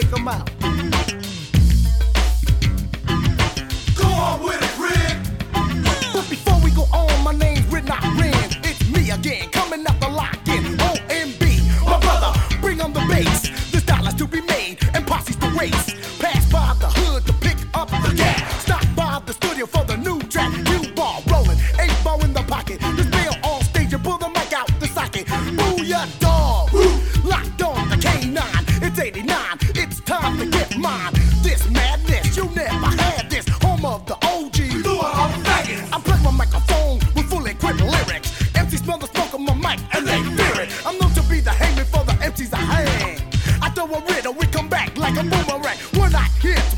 take them out. Mind This madness, you never had this. Home of the OG. I play my microphone with full equipped lyrics. Empty smell the smoke on my mic and they fear it. I'm known to be the hangman for the MCs I hang. I throw a riddle, we come back like a boomerang. We're not here to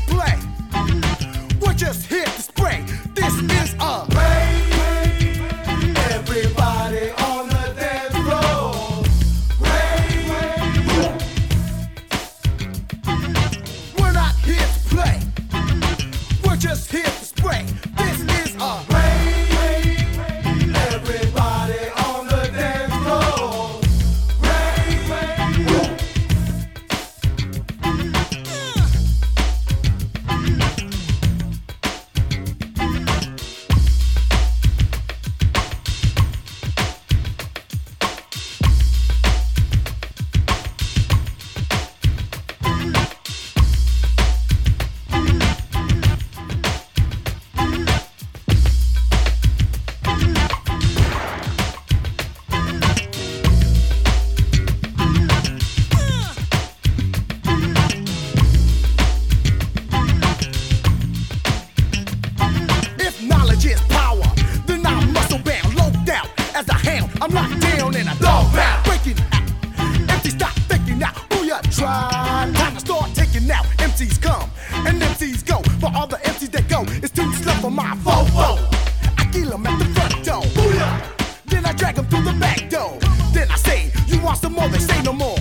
before they say no more.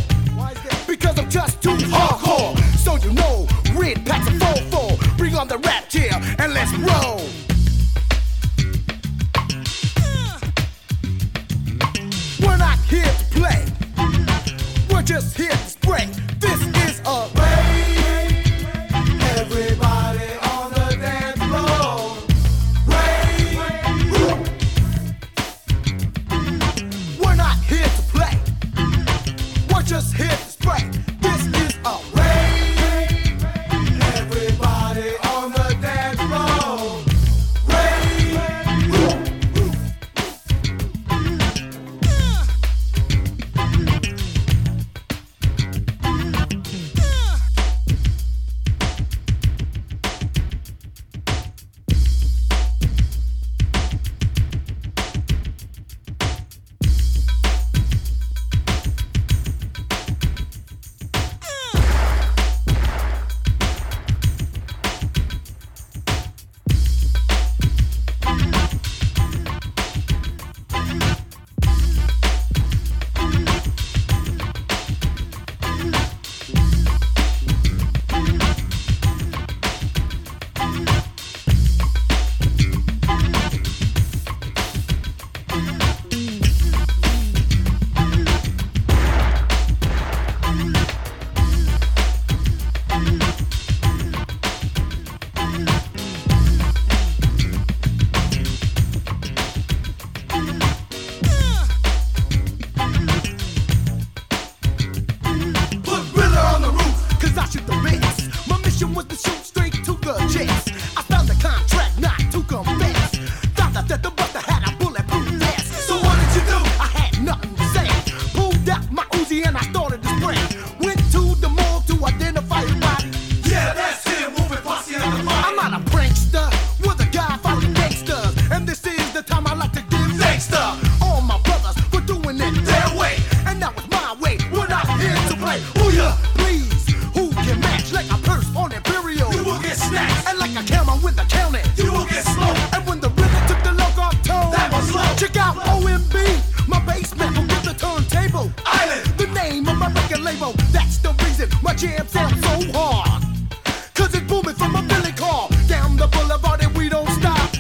Because I'm just too hardcore. So you know, red packs a 4-4. Bring on the rap chair and let's roll. We're not here to play. We're just here brain. When my jam sounds so hard. Cause it's booming from a billy car. Down the boulevard and we don't stop.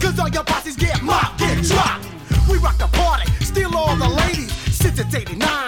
Cause all your posses get mocked, get dropped. We rock the party, steal all the ladies. Since it's 89.